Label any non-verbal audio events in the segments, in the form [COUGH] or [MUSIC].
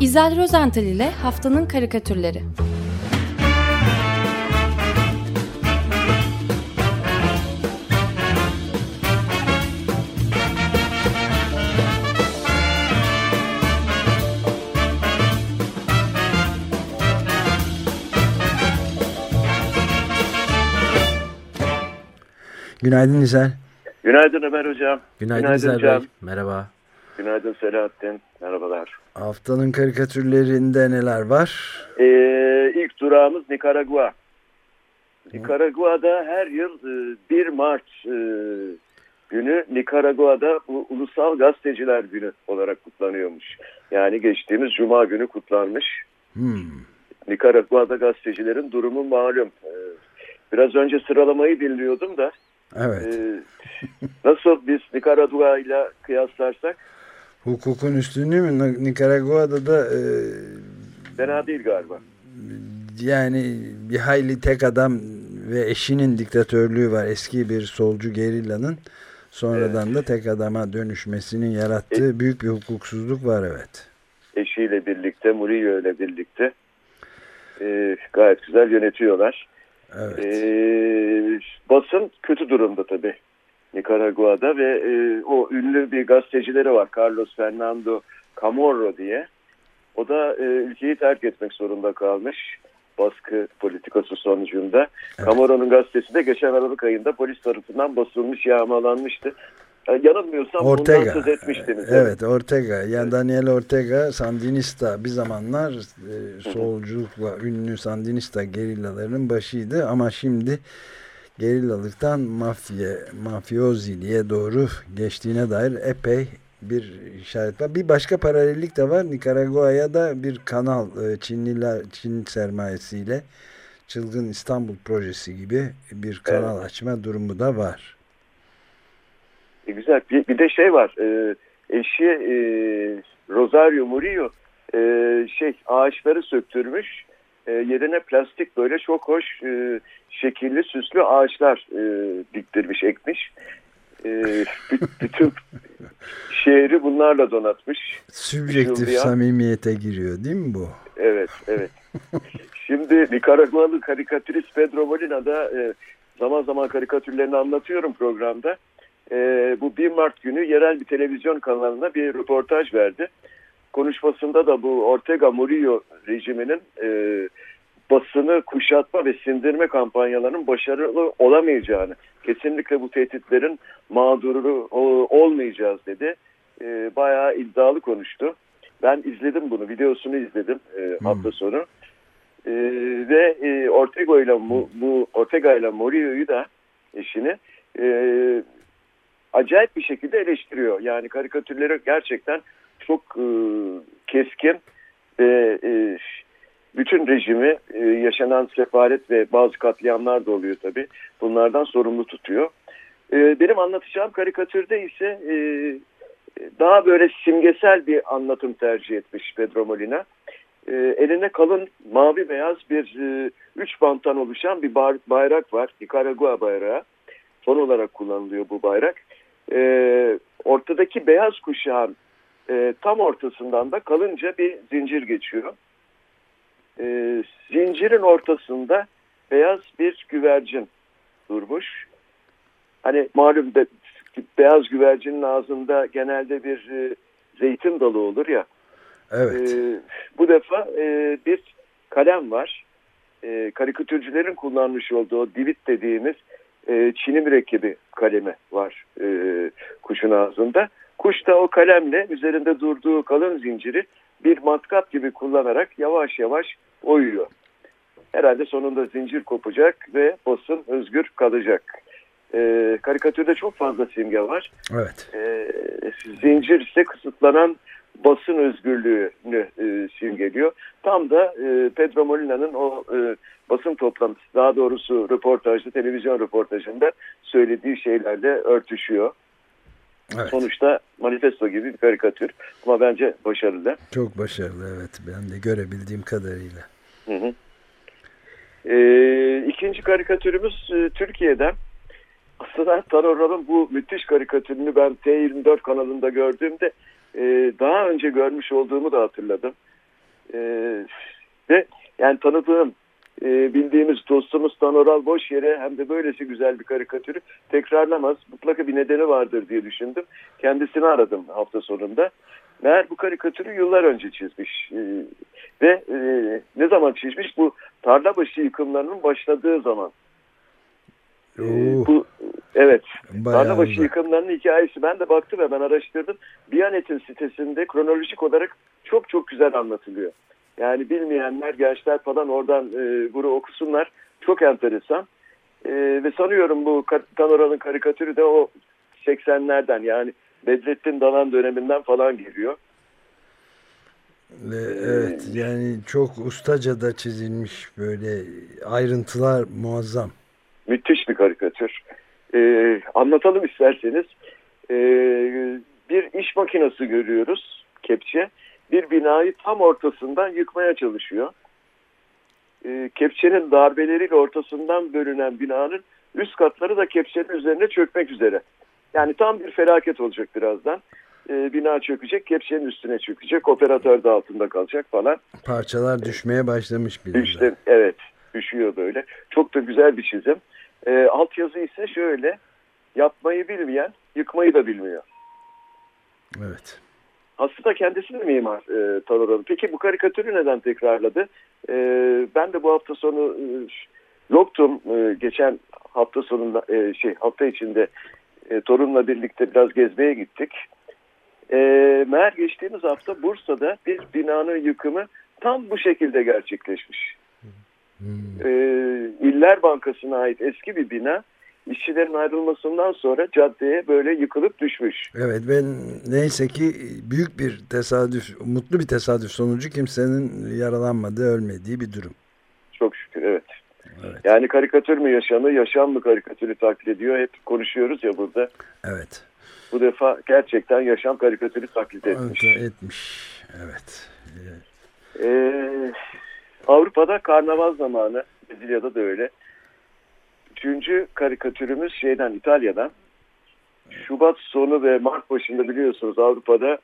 İzel Rozental ile Haftanın Karikatürleri Günaydın İzel. Günaydın Ömer Hocam. Günaydın, Günaydın İzel Bey. Merhaba. Günaydın Selahattin. Merhabalar. Haftanın karikatürlerinde neler var? Ee, ilk durağımız Nikaragua. Nikaragua'da her yıl 1 e, Mart e, günü Nikaragua'da Ulusal Gazeteciler Günü olarak kutlanıyormuş. Yani geçtiğimiz Cuma günü kutlanmış. Hmm. Nikaragua'da gazetecilerin durumu malum. Ee, biraz önce sıralamayı dinliyordum da. Evet. Nasıl biz Nikaragua ile kıyaslarsak? Hukukun üstünlüğü mü? Nikaragua'da da... E, Fena değil galiba. Yani bir hayli tek adam ve eşinin diktatörlüğü var. Eski bir solcu gerillanın sonradan evet. da tek adama dönüşmesinin yarattığı e, büyük bir hukuksuzluk var evet. Eşiyle birlikte, Murillo ile birlikte e, gayet güzel yönetiyorlar. Evet. E, basın kötü durumda tabii. Nikaragua'da ve e, o ünlü bir gazetecileri var Carlos Fernando Camorro diye. O da e, ülkeyi terk etmek zorunda kalmış baskı politikası sonucunda. Evet. Camorro'nun gazetesi de geçen Aralık ayında polis tarafından basılmış, yağmalanmıştı. Yani yanılmıyorsam Ortega. bundan söz etmiştiniz. Evet, Ortega. Yani Daniel Ortega Sandinista bir zamanlar e, solculukla ünlü Sandinista gerillalarının başıydı ama şimdi gerillalıktan mafya, mafyoziliğe doğru geçtiğine dair epey bir işaret var. Bir başka paralellik de var. Nikaragua'ya da bir kanal e, Çinliler Çin sermayesiyle Çılgın İstanbul projesi gibi bir kanal evet. açma durumu da var. E, güzel. Bir, bir de şey var. E, eşi e, Rosario Murillo e, şey ağaçları söktürmüş. E, yerine plastik böyle çok hoş e, şekilli süslü ağaçlar e, diktirmiş, ekmiş. E, [LAUGHS] bütün şehri bunlarla donatmış. Sübjektif samimiyete giriyor değil mi bu? Evet, evet. [LAUGHS] Şimdi Nikaragualı karikatürist Pedro Molina da e, zaman zaman karikatürlerini anlatıyorum programda. E, bu 1 Mart günü yerel bir televizyon kanalına bir röportaj verdi. Konuşmasında da bu Ortega Murillo rejiminin e, basını kuşatma ve sindirme kampanyalarının başarılı olamayacağını, kesinlikle bu tehditlerin mağduru olmayacağız dedi. E, bayağı iddialı konuştu. Ben izledim bunu, videosunu izledim e, hmm. hafta sonu. E, ve e, Ortega ile bu, bu Ortega ile Murillo'yu da eşini e, acayip bir şekilde eleştiriyor. Yani karikatürleri gerçekten çok e, keskin ve e, bütün rejimi e, yaşanan sefaret ve bazı katliamlar da oluyor tabi. Bunlardan sorumlu tutuyor. E, benim anlatacağım karikatürde ise e, daha böyle simgesel bir anlatım tercih etmiş Pedro Molina. E, eline kalın mavi beyaz bir e, üç banttan oluşan bir bayrak var. Nikaragua bayrağı. Son olarak kullanılıyor bu bayrak. E, ortadaki beyaz kuşağın e, tam ortasından da kalınca bir zincir geçiyor e, zincirin ortasında beyaz bir güvercin durmuş. Hani malum be, beyaz güvercinin ağzında genelde bir e, zeytin dalı olur ya. Evet. E, bu defa e, bir kalem var. E, karikatürcülerin kullanmış olduğu divit dediğimiz e, çini mürekkebi kalemi var e, kuşun ağzında. Kuş da o kalemle üzerinde durduğu kalın zinciri bir matkap gibi kullanarak yavaş yavaş oyuyor. Herhalde sonunda zincir kopacak ve basın özgür kalacak. E, karikatürde çok fazla simge var. Evet. E, zincir ise kısıtlanan basın özgürlüğünü e, simgeliyor. Tam da e, Pedro Molina'nın o e, basın toplantısı, daha doğrusu röportajda, televizyon röportajında söylediği şeylerle örtüşüyor. Evet. Sonuçta manifesto gibi bir karikatür ama bence başarılı. Çok başarılı evet ben de görebildiğim kadarıyla. Hı hı. Ee, ikinci karikatürümüz e, Türkiye'den. Aslında Tanoral'ın bu müthiş karikatürünü ben T24 kanalında gördüğümde e, daha önce görmüş olduğumu da hatırladım. E, ve yani tanıdığım e, bildiğimiz dostumuz Tanoral boş yere hem de böylesi güzel bir karikatürü tekrarlamaz. Mutlaka bir nedeni vardır diye düşündüm. Kendisini aradım hafta sonunda. Meğer bu karikatürü yıllar önce çizmiş. E, ve e, ne zaman çizmiş? Bu tarla başı yıkımlarının başladığı zaman. E, bu Evet. Tarla başı yıkımlarının hikayesi. Ben de baktım ve ben araştırdım. Biyanet'in sitesinde kronolojik olarak çok çok güzel anlatılıyor. Yani bilmeyenler, gençler falan oradan e, bunu okusunlar. Çok enteresan. E, ve sanıyorum bu Tanora'nın karikatürü de o 80'lerden yani Bedrettin Dalan döneminden falan geliyor. Evet yani çok ustaca da çizilmiş böyle ayrıntılar muazzam. Müthiş bir karikatür. Ee, anlatalım isterseniz. Ee, bir iş makinesi görüyoruz kepçe bir binayı tam ortasından yıkmaya çalışıyor. E, kepçenin darbeleriyle ortasından bölünen binanın üst katları da kepçenin üzerine çökmek üzere. Yani tam bir felaket olacak birazdan. E, bina çökecek, kepçenin üstüne çökecek, operatör de altında kalacak falan. Parçalar düşmeye başlamış bile. İşte, evet, düşüyor böyle. Çok da güzel bir çizim. E, altyazı ise şöyle, yapmayı bilmeyen yıkmayı da bilmiyor. Evet. Aslında kendisi de mimar e, Tanrı'nın. Peki bu karikatürü neden tekrarladı? E, ben de bu hafta sonu e, yoktum. E, geçen hafta sonunda e, şey hafta içinde e, torunla birlikte biraz gezmeye gittik. E, meğer geçtiğimiz hafta Bursa'da bir binanın yıkımı tam bu şekilde gerçekleşmiş. Hmm. E, İller Bankası'na ait eski bir bina işçilerin ayrılmasından sonra caddeye böyle yıkılıp düşmüş. Evet ben neyse ki büyük bir tesadüf, mutlu bir tesadüf sonucu kimsenin yaralanmadığı, ölmediği bir durum. Çok şükür evet. evet. Yani karikatür mü yaşamı, yaşam mı karikatürü taklit ediyor? Hep konuşuyoruz ya burada. Evet. Bu defa gerçekten yaşam karikatürü taklit etmiş. Evet, etmiş, evet. Ee, Avrupa'da karnaval zamanı, Brezilya'da da öyle. Üçüncü karikatürümüz şeyden İtalya'dan. Şubat sonu ve Mart başında biliyorsunuz Avrupa'da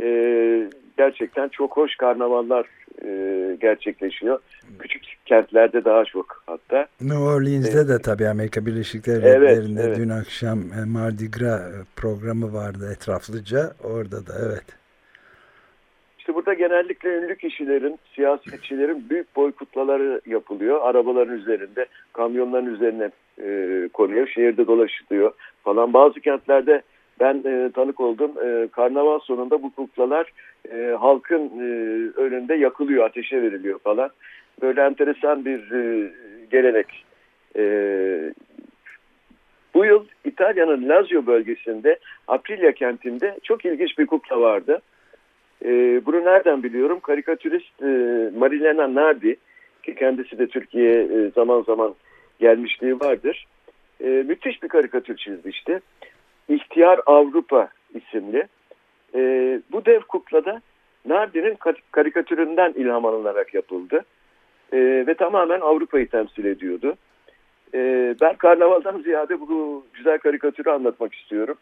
e, gerçekten çok hoş karnavallar e, gerçekleşiyor. Küçük kentlerde daha çok hatta. New Orleans'de evet. de tabii Amerika Birleşik Devletleri'nde evet, evet. dün akşam e, Mardi Gras programı vardı etraflıca. Orada da evet. İşte burada genellikle ünlü kişilerin, siyasetçilerin büyük boy kutlaları yapılıyor. Arabaların üzerinde, kamyonların üzerine e, konuyor. Şehirde dolaşılıyor falan. Bazı kentlerde ben e, tanık oldum. E, karnaval sonunda bu kuklalar e, halkın e, önünde yakılıyor, ateşe veriliyor falan. Böyle enteresan bir e, gelenek. E, bu yıl İtalya'nın Lazio bölgesinde Aprilia kentinde çok ilginç bir kukla vardı. E, bunu nereden biliyorum? Karikatürist e, Marilena Nardi ki kendisi de Türkiye'ye e, zaman zaman gelmişliği vardır. E, müthiş bir karikatür çizmişti. İhtiyar Avrupa isimli. E, bu dev kuklada Nardi'nin karikatüründen ilham alınarak yapıldı. E, ve tamamen Avrupa'yı temsil ediyordu. E, ben karnavaldan [LAUGHS] ziyade bu güzel karikatürü anlatmak istiyorum.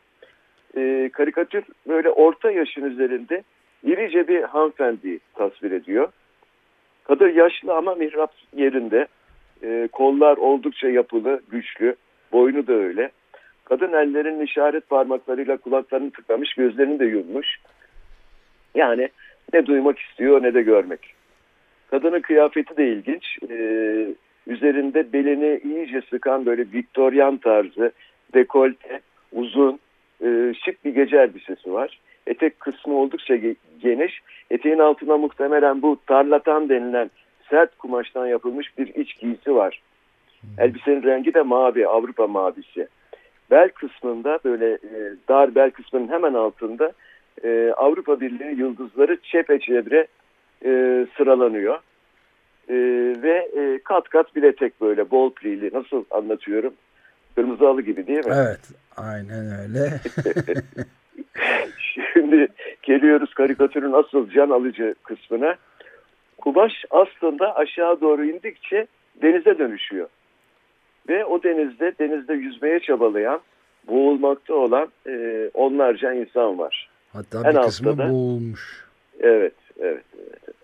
E, karikatür böyle orta yaşın üzerinde irice bir hanımefendi tasvir ediyor. Kadın yaşlı ama mihrap yerinde. E, kollar oldukça yapılı, güçlü. Boynu da öyle. Kadın ellerinin işaret parmaklarıyla kulaklarını tıkamış, gözlerini de yummuş. Yani ne duymak istiyor ne de görmek. Kadının kıyafeti de ilginç. Ee, üzerinde belini iyice sıkan böyle Viktoryan tarzı, dekolte, uzun, e, şık bir gece elbisesi var. Etek kısmı oldukça geniş. Eteğin altına muhtemelen bu tarlatan denilen sert kumaştan yapılmış bir iç giysi var. Elbisenin rengi de mavi, Avrupa mavisi. Bel kısmında böyle e, dar bel kısmının hemen altında e, Avrupa Birliği yıldızları çepeçevre e, sıralanıyor. E, ve e, kat kat biletek böyle bol plili nasıl anlatıyorum? Kırmızı halı gibi değil mi? Evet aynen öyle. [LAUGHS] [LAUGHS] Şimdi geliyoruz karikatürün asıl can alıcı kısmına. Kumaş aslında aşağı doğru indikçe denize dönüşüyor. Ve o denizde, denizde yüzmeye çabalayan, boğulmakta olan e, onlarca insan var. Hatta en bir kısmı da, boğulmuş. Evet, evet, evet.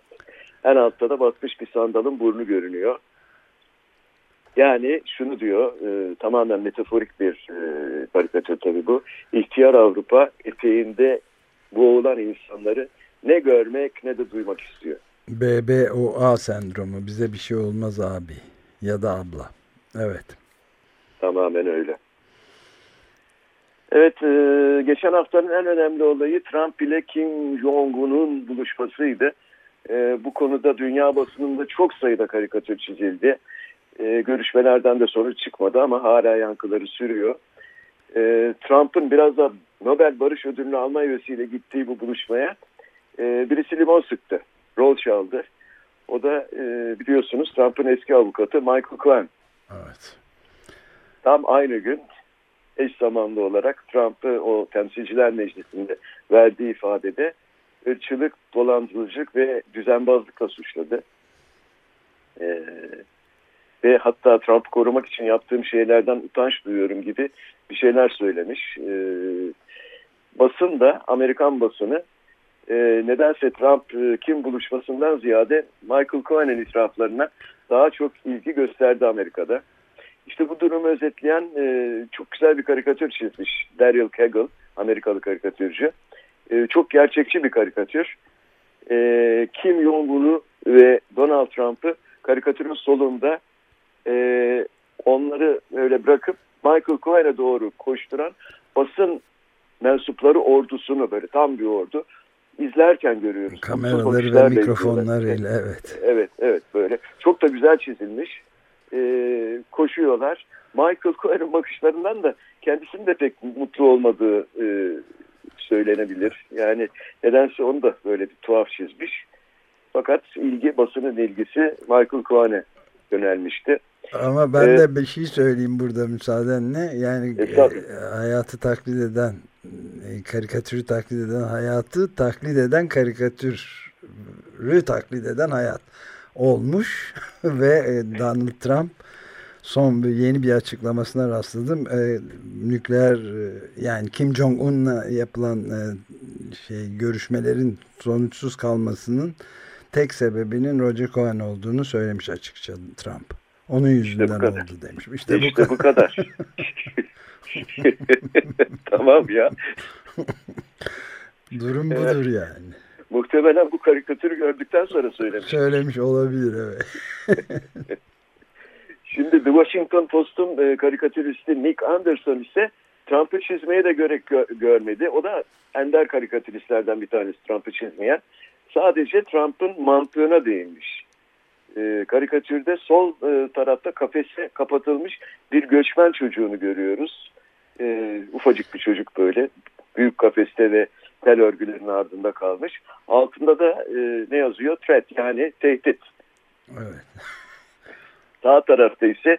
En altta da batmış bir sandalın burnu görünüyor. Yani şunu diyor, e, tamamen metaforik bir e, karikatür tabii bu. İhtiyar Avrupa eteğinde boğulan insanları ne görmek ne de duymak istiyor. BBOA sendromu bize bir şey olmaz abi ya da abla. Evet. Tamamen öyle. Evet, e, geçen haftanın en önemli olayı Trump ile Kim Jong-un'un buluşmasıydı. E, bu konuda dünya basınında çok sayıda karikatür çizildi. E, görüşmelerden de sonuç çıkmadı ama hala yankıları sürüyor. E, Trump'ın biraz da Nobel Barış Ödülünü alma hevesiyle gittiği bu buluşmaya e, birisi limon sıktı. Rol çaldı. O da e, biliyorsunuz Trump'ın eski avukatı Michael Cohen. Evet. Tam aynı gün eş zamanlı olarak Trump'ı o temsilciler meclisinde verdiği ifadede ırkçılık, dolandırıcılık ve düzenbazlıkla suçladı. Ee, ve hatta Trump'ı korumak için yaptığım şeylerden utanç duyuyorum gibi bir şeyler söylemiş. Ee, basın da Amerikan basını e, nedense Trump e, kim buluşmasından ziyade Michael Cohen'in itiraflarına daha çok ilgi gösterdi Amerika'da. İşte bu durumu özetleyen e, çok güzel bir karikatür çizmiş Daryl Kegel, Amerikalı karikatürcü. E, çok gerçekçi bir karikatür. E, Kim Jong-un'u ve Donald Trump'ı karikatürün solunda e, onları öyle bırakıp Michael Cohen'e doğru koşturan basın mensupları ordusunu böyle tam bir ordu izlerken görüyoruz. Kameraları ve mikrofonlarıyla evet. Evet evet böyle. Çok da güzel çizilmiş. Ee, koşuyorlar. Michael Cohen'in bakışlarından da kendisinin de pek mutlu olmadığı e, söylenebilir. Yani nedense onu da böyle bir tuhaf çizmiş. Fakat ilgi, basının ilgisi Michael Cohen'e yönelmişti. Ama ben ee, de bir şey söyleyeyim burada müsaadenle. Yani e, hayatı taklit eden, e, karikatürü taklit eden hayatı taklit eden karikatürü taklit eden hayat olmuş [LAUGHS] ve e, Donald Trump son bir yeni bir açıklamasına rastladım. E, nükleer e, yani Kim Jong Un'la yapılan e, şey görüşmelerin sonuçsuz kalmasının tek sebebinin Roger Cohen olduğunu söylemiş açıkça Trump. Onun yüzünden işte oldu demiş. İşte, işte bu kadar. Bu [LAUGHS] kadar. [LAUGHS] tamam ya. Durum budur evet. yani. Muhtemelen bu karikatürü gördükten sonra söylemiş. Söylemiş olabilir evet. [LAUGHS] Şimdi The Washington Post'un e, karikatüristi Nick Anderson ise Trump'ı çizmeye de gerek gö görmedi. O da ender karikatüristlerden bir tanesi Trump'ı çizmeyen. Sadece Trump'ın mantığına değinmiş. E, karikatürde sol e, tarafta kafese kapatılmış bir göçmen çocuğunu görüyoruz. E, ufacık bir çocuk böyle. Büyük kafeste ve tel örgülerin ardında kalmış. Altında da e, ne yazıyor? Threat yani tehdit. Evet. Sağ tarafta ise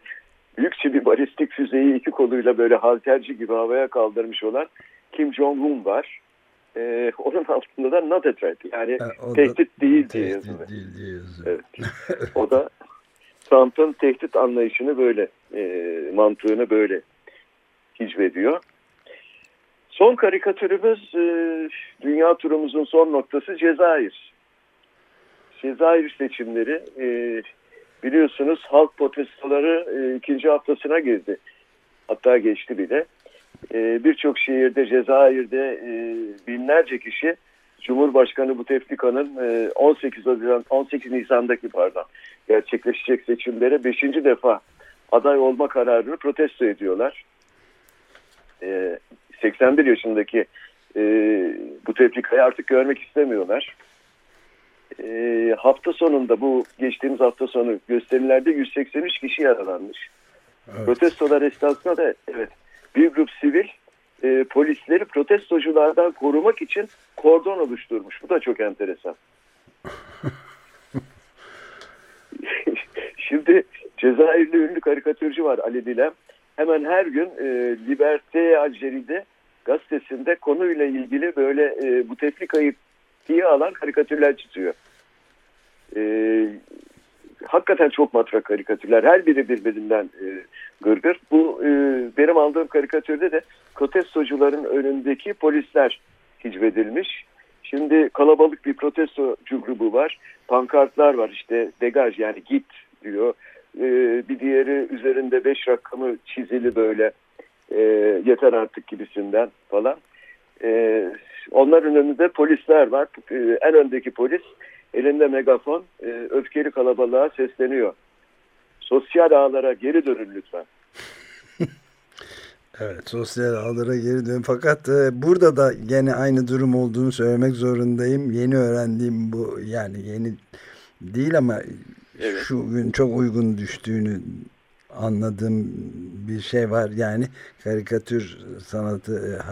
büyükçe bir balistik füzeyi iki koluyla böyle halterci gibi havaya kaldırmış olan Kim Jong-un var. Ee, onun altında da not a threat yani ha, tehdit değil diye yazıyor. Değil diye yazıyor. Evet. [LAUGHS] o da Trump'ın tehdit anlayışını böyle e, mantığını böyle hicvediyor. Son karikatürümüz e, dünya turumuzun son noktası Cezayir. Cezayir seçimleri e, biliyorsunuz halk protestoları e, ikinci haftasına girdi. Hatta geçti bile. E, Birçok şehirde Cezayir'de e, binlerce kişi Cumhurbaşkanı Buteflika'nın e, 18 Haziran 18 Nisan'daki pardon gerçekleşecek seçimlere 5. defa aday olma kararını protesto ediyorlar. E, 81 yaşındaki e, Buteflika'yı artık görmek istemiyorlar e, hafta sonunda bu geçtiğimiz hafta sonu gösterilerde 183 kişi yaralanmış. Evet. Protestolar esnasında da evet bir grup sivil e, polisleri protestoculardan korumak için kordon oluşturmuş. Bu da çok enteresan. [LAUGHS] Şimdi Cezayirli ünlü karikatürcü var Ali Dilem. Hemen her gün e, Liberté Algeri'de gazetesinde konuyla ilgili böyle e, bu tefrikayı diye alan karikatürler çiziyor. Ee, hakikaten çok matrak karikatürler. Her biri birbirinden e, gırgır. Bu e, benim aldığım karikatürde de protestocuların önündeki polisler hicvedilmiş. Şimdi kalabalık bir protestocu grubu var. Pankartlar var işte degaj yani git diyor. Ee, bir diğeri üzerinde beş rakamı çizili böyle e, yeter artık gibisinden falan. Ee, onların önünde polisler var. Ee, en öndeki polis elinde megafon e, öfkeli kalabalığa sesleniyor. Sosyal ağlara geri dönün lütfen. [LAUGHS] Evet sosyal ağlara geri dön. Fakat e, burada da gene aynı durum olduğunu söylemek zorundayım. Yeni öğrendiğim bu yani yeni değil ama evet. şu gün çok uygun düştüğünü anladığım bir şey var. Yani karikatür sanatı e,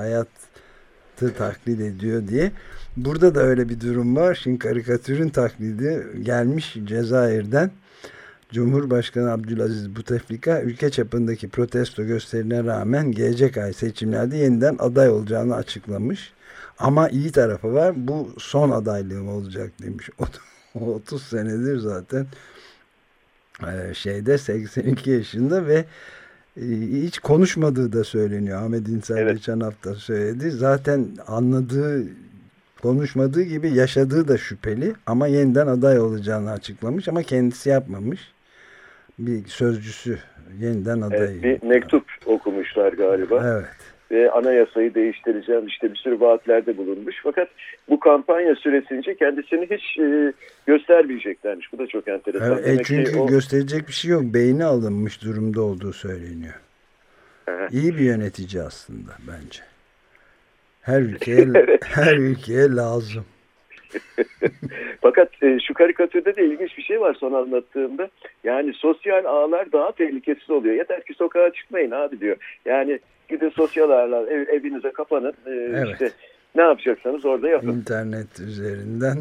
hayatı taklit ediyor diye. Burada da öyle bir durum var. Şimdi karikatürün taklidi gelmiş Cezayir'den Cumhurbaşkanı Abdülaziz Buteflika ülke çapındaki protesto gösterilerine rağmen gelecek ay seçimlerde yeniden aday olacağını açıklamış. Ama iyi tarafı var bu son adaylığım olacak demiş. 30 [LAUGHS] senedir zaten e, şeyde 82 yaşında ve hiç konuşmadığı da söyleniyor. Ahmet İnsel evet. geçen hafta söyledi. Zaten anladığı konuşmadığı gibi yaşadığı da şüpheli ama yeniden aday olacağını açıklamış ama kendisi yapmamış bir sözcüsü yeniden adayı. Evet, bir mektup okumuşlar galiba. Evet. Ve anayasayı değiştireceğim işte bir sürü vaatlerde bulunmuş. Fakat bu kampanya süresince kendisini hiç e, göstermeyeceklermiş. Bu da çok enteresan. Evet, e çünkü o... gösterecek bir şey yok. Beyni alınmış durumda olduğu söyleniyor. Aha. İyi bir yönetici aslında bence. Her [LAUGHS] ülkeye her ülkeye lazım. [LAUGHS] Fakat e, şu karikatürde de ilginç bir şey var son anlattığımda. Yani sosyal ağlar daha tehlikesiz oluyor. Yeter ki sokağa çıkmayın abi diyor. Yani gidin sosyal ağlar ev, evinize kapanın. E, evet. işte ne yapacaksanız orada yapın. İnternet üzerinden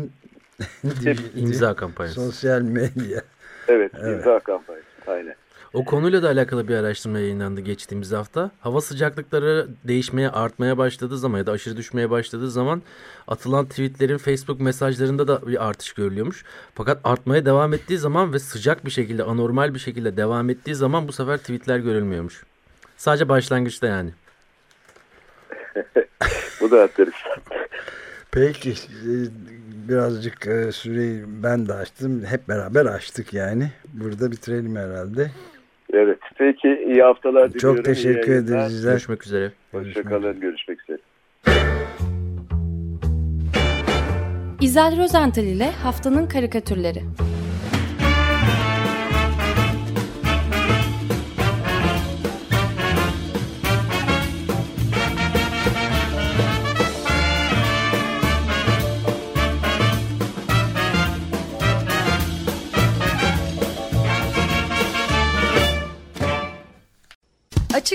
[LAUGHS] [LAUGHS] imza kampanyası. Sosyal medya. Evet, evet. imza kampanyası. Aynen. O konuyla da alakalı bir araştırma yayınlandı geçtiğimiz hafta. Hava sıcaklıkları değişmeye, artmaya başladığı zaman ya da aşırı düşmeye başladığı zaman atılan tweetlerin Facebook mesajlarında da bir artış görülüyormuş. Fakat artmaya devam ettiği zaman ve sıcak bir şekilde, anormal bir şekilde devam ettiği zaman bu sefer tweetler görülmüyormuş. Sadece başlangıçta yani. [LAUGHS] bu da enteresan. Peki e, birazcık e, süreyi ben de açtım. Hep beraber açtık yani. Burada bitirelim herhalde. Peki iyi haftalar diliyorum. Çok teşekkür ederiz. Görüşmek üzere. Hoşçakalın. Görüşmek üzere. İzel Rozental ile Haftanın Karikatürleri